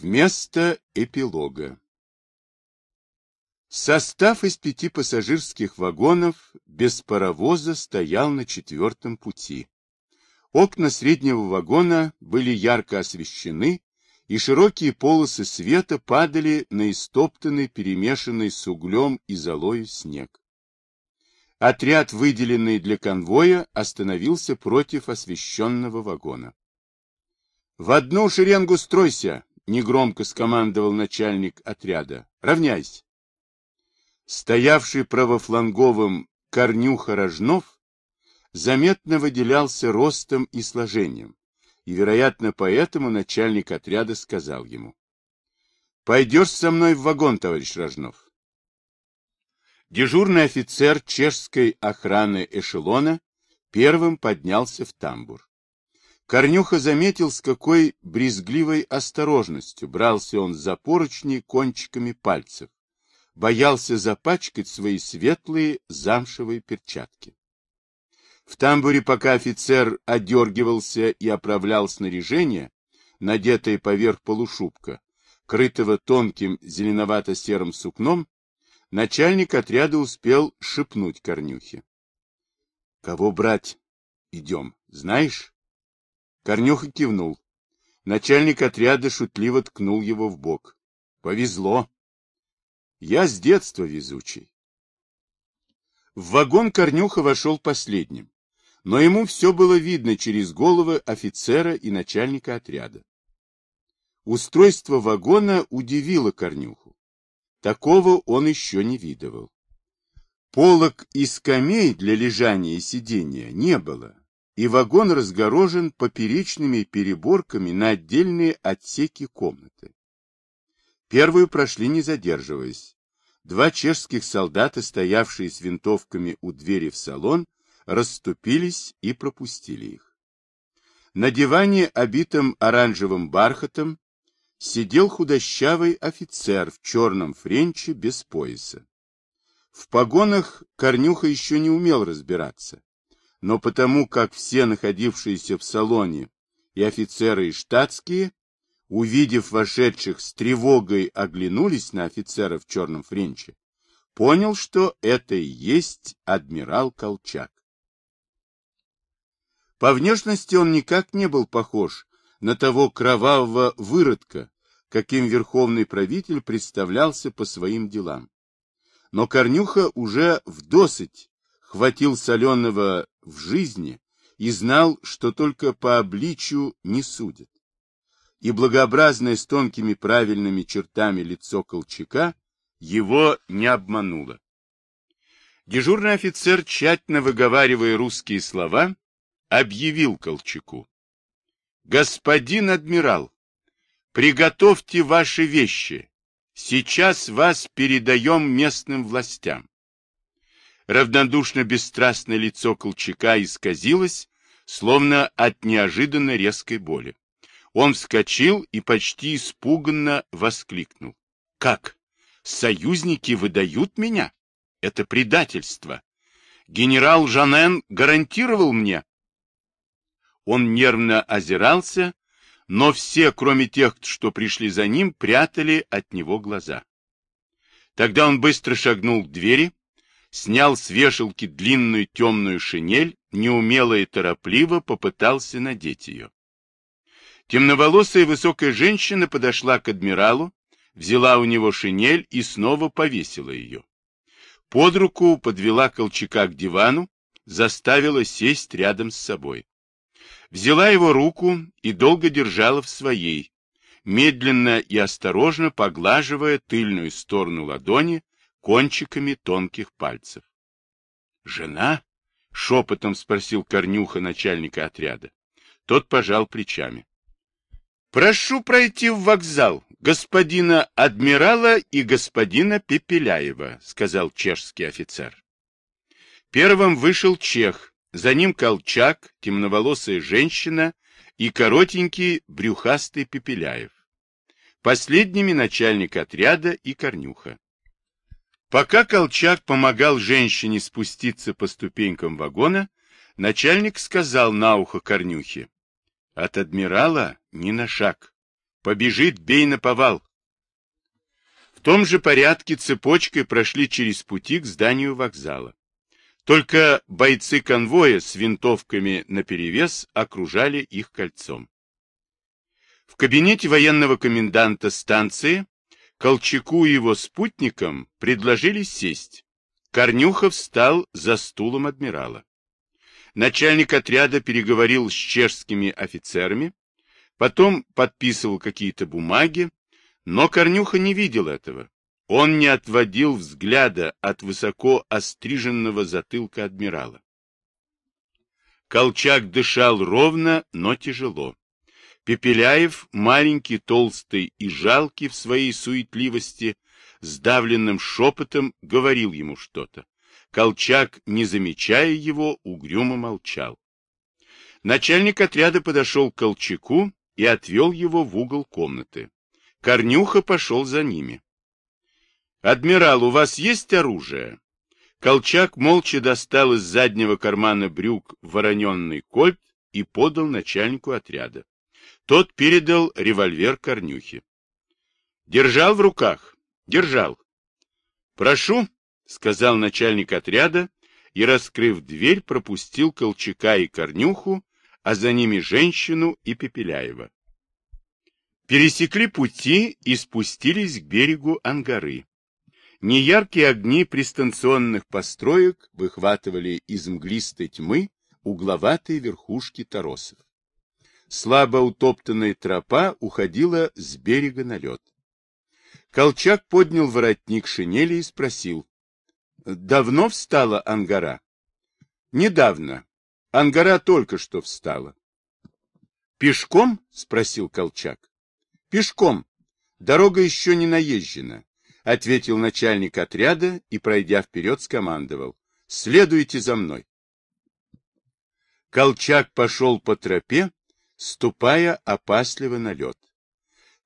Вместо эпилога. Состав из пяти пассажирских вагонов без паровоза стоял на четвертом пути. Окна среднего вагона были ярко освещены, и широкие полосы света падали на истоптанный, перемешанный с углем и золою снег. Отряд, выделенный для конвоя, остановился против освещенного вагона. — В одну шеренгу стройся! — негромко скомандовал начальник отряда. — Равняйся! Стоявший правофланговым Корнюха Рожнов заметно выделялся ростом и сложением, и, вероятно, поэтому начальник отряда сказал ему. — Пойдешь со мной в вагон, товарищ Рожнов. Дежурный офицер чешской охраны эшелона первым поднялся в тамбур. Корнюха заметил, с какой брезгливой осторожностью брался он за поручни кончиками пальцев, боялся запачкать свои светлые замшевые перчатки. В тамбуре, пока офицер одергивался и оправлял снаряжение, надетое поверх полушубка, крытого тонким зеленовато-серым сукном, начальник отряда успел шепнуть Корнюхе. — Кого брать? Идем, знаешь? Корнюха кивнул. Начальник отряда шутливо ткнул его в бок. — Повезло. Я с детства везучий. В вагон Корнюха вошел последним, но ему все было видно через головы офицера и начальника отряда. Устройство вагона удивило Корнюху. Такого он еще не видывал. Полок и скамей для лежания и сидения не было, и вагон разгорожен поперечными переборками на отдельные отсеки комнаты. Первую прошли не задерживаясь. Два чешских солдата, стоявшие с винтовками у двери в салон, расступились и пропустили их. На диване, обитом оранжевым бархатом, сидел худощавый офицер в черном френче без пояса. В погонах Корнюха еще не умел разбираться, но потому как все находившиеся в салоне, и офицеры, и штатские, увидев вошедших с тревогой, оглянулись на офицера в черном френче, понял, что это и есть адмирал Колчак. По внешности он никак не был похож на того кровавого выродка, каким верховный правитель представлялся по своим делам. Но Корнюха уже вдосыть хватил соленого в жизни и знал, что только по обличию не судят и благообразное с тонкими правильными чертами лицо Колчака его не обмануло. Дежурный офицер, тщательно выговаривая русские слова, объявил Колчаку. «Господин адмирал, приготовьте ваши вещи. Сейчас вас передаем местным властям». Равнодушно-бесстрастное лицо Колчака исказилось, словно от неожиданно резкой боли. Он вскочил и почти испуганно воскликнул. «Как? Союзники выдают меня? Это предательство. Генерал Жанен гарантировал мне». Он нервно озирался, но все, кроме тех, что пришли за ним, прятали от него глаза. Тогда он быстро шагнул к двери, снял с вешалки длинную темную шинель, неумело и торопливо попытался надеть ее. Темноволосая высокая женщина подошла к адмиралу, взяла у него шинель и снова повесила ее. Под руку подвела Колчака к дивану, заставила сесть рядом с собой. Взяла его руку и долго держала в своей, медленно и осторожно поглаживая тыльную сторону ладони кончиками тонких пальцев. «Жена?» — шепотом спросил Корнюха начальника отряда. Тот пожал плечами. Прошу пройти в вокзал господина адмирала и господина Пепеляева, сказал чешский офицер. Первым вышел чех, за ним Колчак, темноволосая женщина и коротенький брюхастый Пепеляев. Последними начальник отряда и Корнюха. Пока Колчак помогал женщине спуститься по ступенькам вагона, начальник сказал на ухо Корнюхе, от адмирала ни на шаг. Побежит, бей на повал. В том же порядке цепочкой прошли через пути к зданию вокзала. Только бойцы конвоя с винтовками наперевес окружали их кольцом. В кабинете военного коменданта станции Колчаку и его спутникам предложили сесть. Корнюхов встал за стулом адмирала. Начальник отряда переговорил с чешскими офицерами, потом подписывал какие-то бумаги, но Корнюха не видел этого. Он не отводил взгляда от высоко остриженного затылка адмирала. Колчак дышал ровно, но тяжело. Пепеляев, маленький, толстый и жалкий в своей суетливости, сдавленным шепотом говорил ему что-то. Колчак, не замечая его, угрюмо молчал. Начальник отряда подошел к Колчаку и отвел его в угол комнаты. Корнюха пошел за ними. «Адмирал, у вас есть оружие?» Колчак молча достал из заднего кармана брюк вороненный кольт и подал начальнику отряда. Тот передал револьвер Корнюхе. «Держал в руках?» «Держал». «Прошу», — сказал начальник отряда и, раскрыв дверь, пропустил Колчака и Корнюху, а за ними женщину и Пепеляева. Пересекли пути и спустились к берегу Ангары. Неяркие огни пристанционных построек выхватывали из мглистой тьмы угловатые верхушки торосов. Слабо утоптанная тропа уходила с берега на лед. Колчак поднял воротник шинели и спросил. — Давно встала Ангара? — Недавно. Ангара только что встала. — Пешком? — спросил Колчак. — Пешком. Дорога еще не наезжена, — ответил начальник отряда и, пройдя вперед, скомандовал. — Следуйте за мной. Колчак пошел по тропе, ступая опасливо на лед.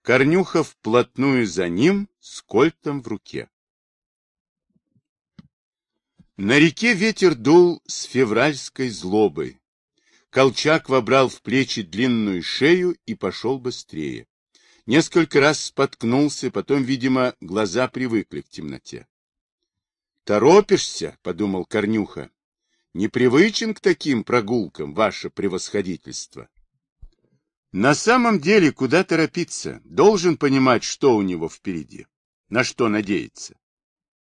Корнюхов вплотную за ним с кольтом в руке. На реке ветер дул с февральской злобой. Колчак вобрал в плечи длинную шею и пошел быстрее. Несколько раз споткнулся, потом, видимо, глаза привыкли к темноте. «Торопишься?» — подумал Корнюха. «Непривычен к таким прогулкам, ваше превосходительство». На самом деле, куда торопиться? Должен понимать, что у него впереди, на что надеяться.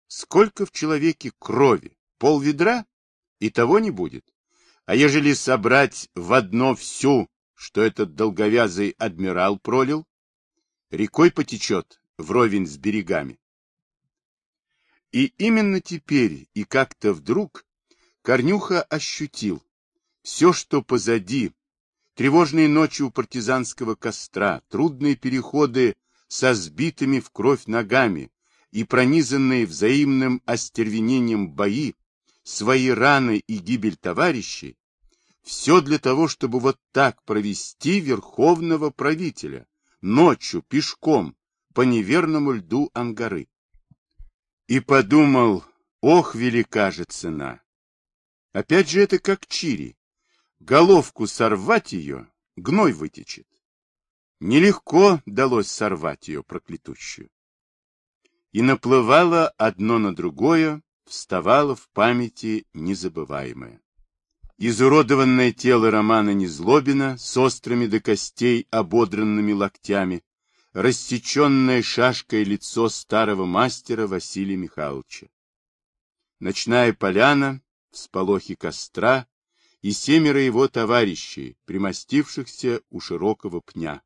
Сколько в человеке крови? Пол ведра? И того не будет. А ежели собрать в одно всю, что этот долговязый адмирал пролил, рекой потечет вровень с берегами. И именно теперь и как-то вдруг Корнюха ощутил, все, что позади, Тревожные ночи у партизанского костра, трудные переходы со сбитыми в кровь ногами и пронизанные взаимным остервенением бои, свои раны и гибель товарищей, все для того, чтобы вот так провести верховного правителя, ночью, пешком, по неверному льду Ангары. И подумал, ох, велика же цена. Опять же это как чири головку сорвать ее, гной вытечет. Нелегко далось сорвать ее, проклятущую. И наплывало одно на другое, вставало в памяти незабываемое. Изуродованное тело Романа Незлобина с острыми до костей ободранными локтями, рассеченное шашкой лицо старого мастера Василия Михайловича. Ночная поляна, всполохи костра, и семеро его товарищей, примостившихся у широкого пня.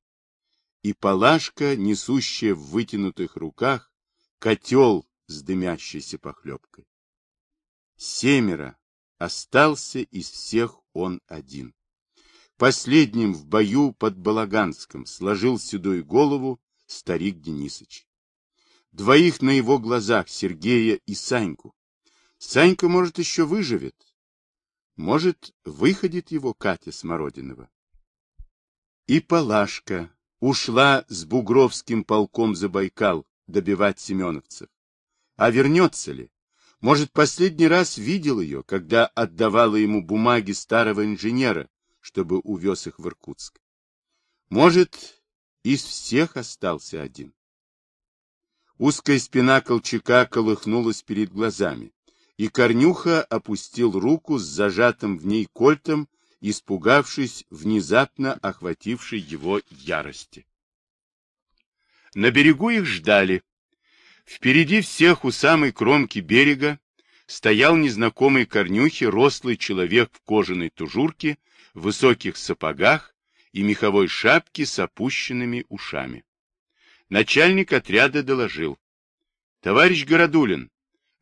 И палашка, несущая в вытянутых руках котел с дымящейся похлебкой. Семеро. Остался из всех он один. Последним в бою под Балаганском сложил седую голову старик Денисыч. Двоих на его глазах, Сергея и Саньку. Санька, может, еще выживет, может, выходит его Катя Смородинова. И Палашка ушла с Бугровским полком за Байкал добивать семеновцев. А вернется ли? Может, последний раз видел ее, когда отдавала ему бумаги старого инженера, чтобы увез их в Иркутск. Может, из всех остался один. Узкая спина Колчака колыхнулась перед глазами, и Корнюха опустил руку с зажатым в ней кольтом, испугавшись внезапно охватившей его ярости. На берегу их ждали. Впереди всех у самой кромки берега стоял незнакомый Корнюхе рослый человек в кожаной тужурке, высоких сапогах и меховой шапке с опущенными ушами. Начальник отряда доложил. — Товарищ Городулин,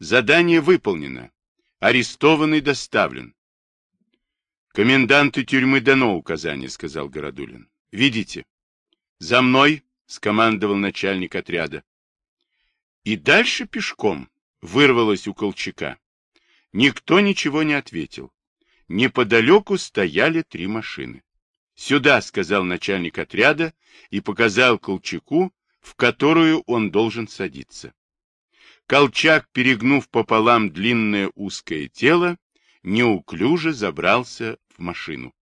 задание выполнено. Арестованный доставлен. — Коменданту тюрьмы дано указание, — сказал Городулин. — Видите? — За мной, — скомандовал начальник отряда. И дальше пешком вырвалось у Колчака. Никто ничего не ответил. Неподалеку стояли три машины. «Сюда», — сказал начальник отряда и показал Колчаку, в которую он должен садиться. Колчак, перегнув пополам длинное узкое тело, неуклюже забрался в машину.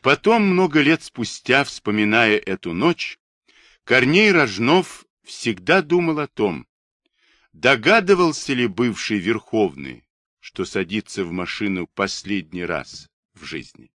Потом, много лет спустя, вспоминая эту ночь, Корней Рожнов всегда думал о том, догадывался ли бывший Верховный, что садится в машину последний раз в жизни.